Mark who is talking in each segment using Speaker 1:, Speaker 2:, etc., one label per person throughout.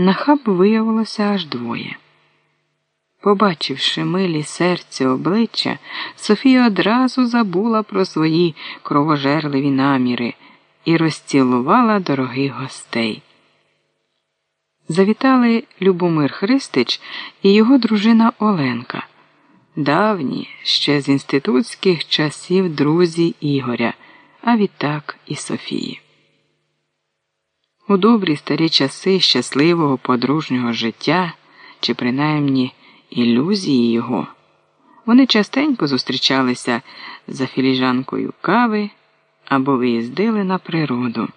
Speaker 1: Нахаб виявилося аж двоє. Побачивши милі серцю обличчя, Софія одразу забула про свої кровожерливі наміри і розцілувала дорогих гостей. Завітали Любомир Христич і його дружина Оленка, давні ще з інститутських часів друзі Ігоря, а відтак і Софії. У добрі старі часи щасливого подружнього життя чи принаймні ілюзії його, вони частенько зустрічалися за філіжанкою кави або виїздили на природу.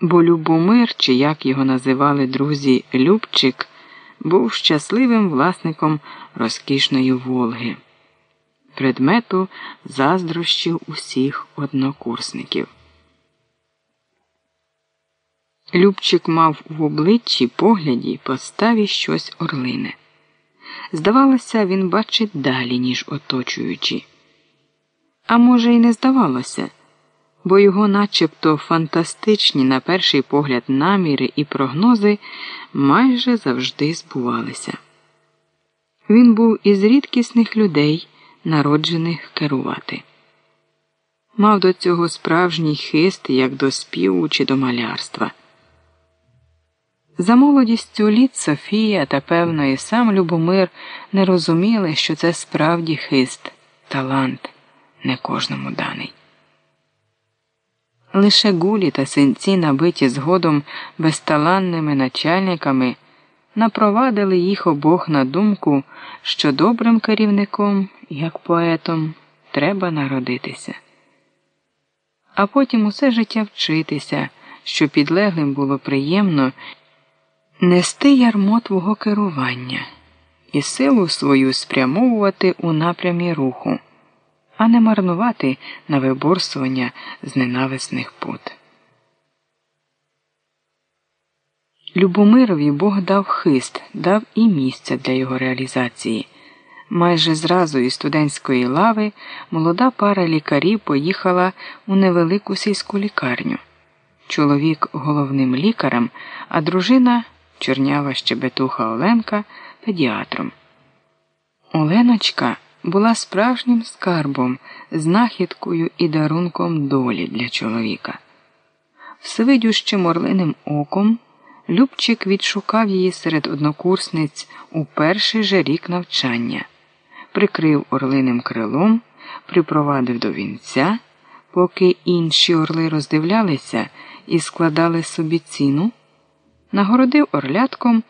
Speaker 1: Бо Любомир, чи як його називали друзі Любчик, був щасливим власником розкішної Волги, предмету заздрощів усіх однокурсників. Любчик мав в обличчі погляді поставі щось орлине. Здавалося, він бачить далі, ніж оточуючі. А може, й не здавалося, бо його начебто фантастичні, на перший погляд, наміри і прогнози майже завжди збувалися. Він був із рідкісних людей, народжених керувати. Мав до цього справжній хист як до співу чи до малярства. За молодістю літ Софія та, певно, і сам Любомир не розуміли, що це справді хист, талант, не кожному даний. Лише гулі та синці, набиті згодом безталанними начальниками, напровадили їх обох на думку, що добрим керівником, як поетом, треба народитися, а потім усе життя вчитися, що підлеглим було приємно нести ярмо твого керування і силу свою спрямовувати у напрямі руху, а не марнувати на виборсування з ненависних пут. Любомирові Бог дав хист, дав і місце для його реалізації. Майже зразу із студентської лави молода пара лікарів поїхала у невелику сільську лікарню. Чоловік головним лікарем, а дружина чорнява щебетуха Оленка педіатром. Оленочка була справжнім скарбом, знахідкою і дарунком долі для чоловіка. Всевидющим орлиним оком Любчик відшукав її серед однокурсниць у перший же рік навчання, прикрив орлиним крилом, припровадив до вінця, поки інші орли роздивлялися і складали собі ціну нагородив орлятком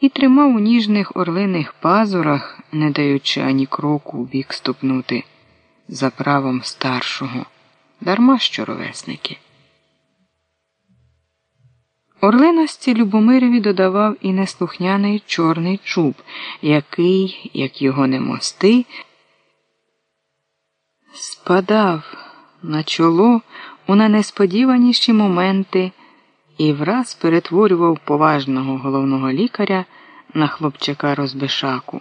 Speaker 1: і тримав у ніжних орлиних пазурах, не даючи ані кроку в бік ступнути, за правом старшого, дарма що ровесники. Орлиності Любомирові додавав і неслухняний чорний чуб, який, як його не мости, спадав на чоло у найнесподіваніші моменти і враз перетворював поважного головного лікаря на хлопчака розбишаку.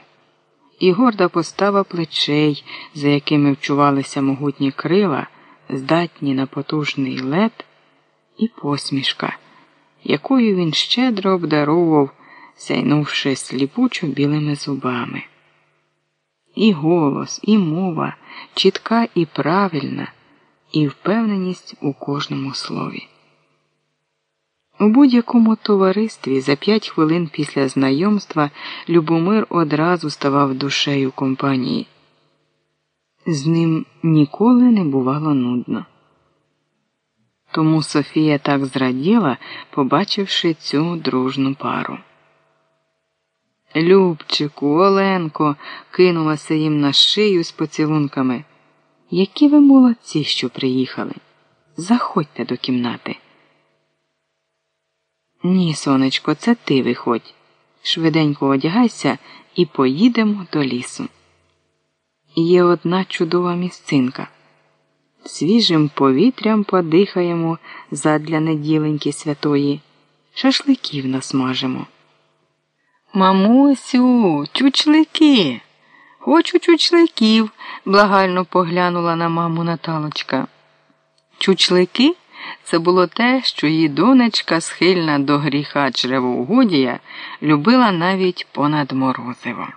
Speaker 1: І горда постава плечей, за якими вчувалися могутні крила, здатні на потужний лед, і посмішка, якою він щедро обдаровував, сяйнувши сліпучо білими зубами. І голос, і мова чітка і правильна, і впевненість у кожному слові. У будь-якому товаристві за п'ять хвилин після знайомства Любомир одразу ставав душею компанії. З ним ніколи не бувало нудно. Тому Софія так зраділа, побачивши цю дружну пару. Любчику, Оленко, кинулася їм на шию з поцілунками. Які ви молодці, що приїхали? Заходьте до кімнати. Ні, сонечко, це ти виходь. Швиденько одягайся і поїдемо до лісу. Є одна чудова місцинка. Свіжим повітрям подихаємо задля неділеньки святої, шашликів насмажимо. Мамусю, чучлики. Хочу чучликів, благально поглянула на маму Наталочка. Чучлики Це було те, що її донечка, схильна до гріха чревоугодія, любила навіть понад морозиво.